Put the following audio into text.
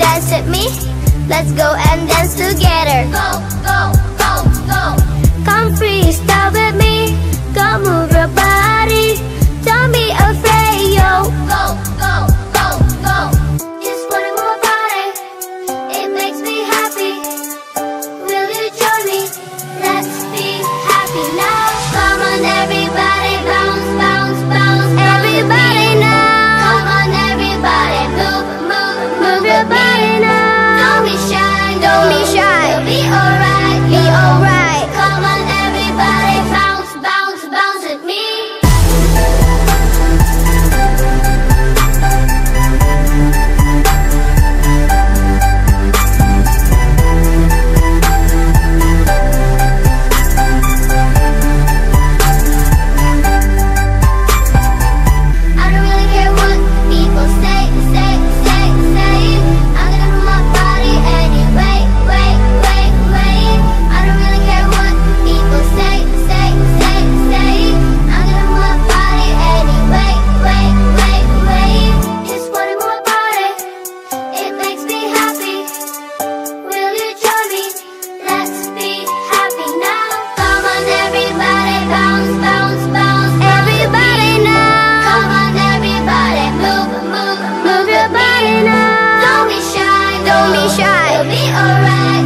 dance with me? Let's go and dance together. Go, go, go, go. shy. You'll be alright.